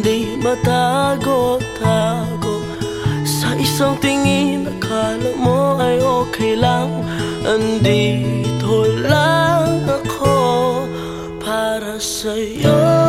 hindi matago-tago Sa isang tingin akala mo ay okay lang. Andito lang ako para sa'yo.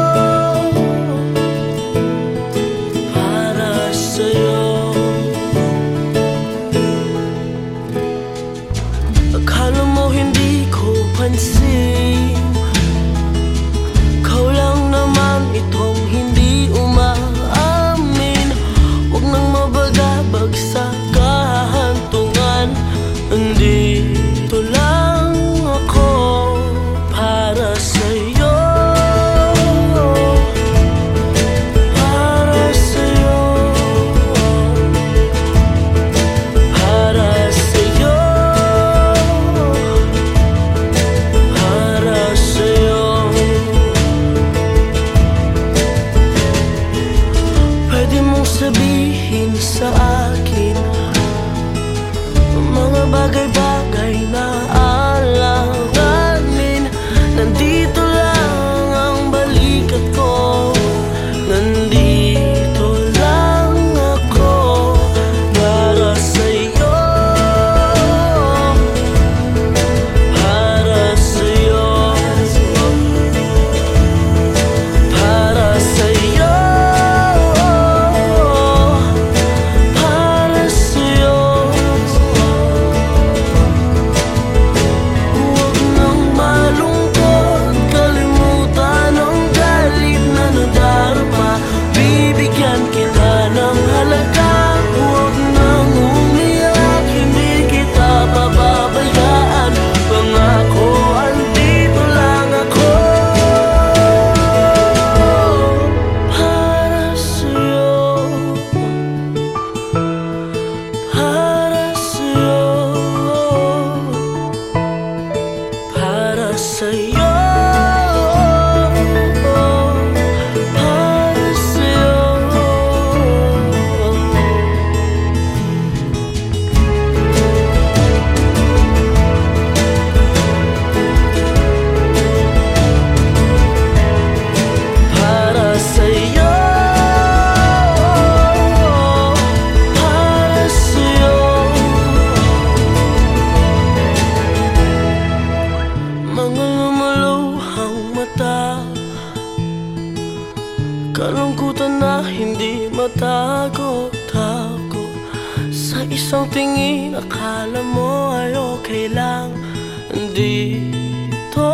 The I Mga lumaluhang mata. Kalungkutan na hindi matago Tago Sa isang tingin Akala mo ay okay lang. Andito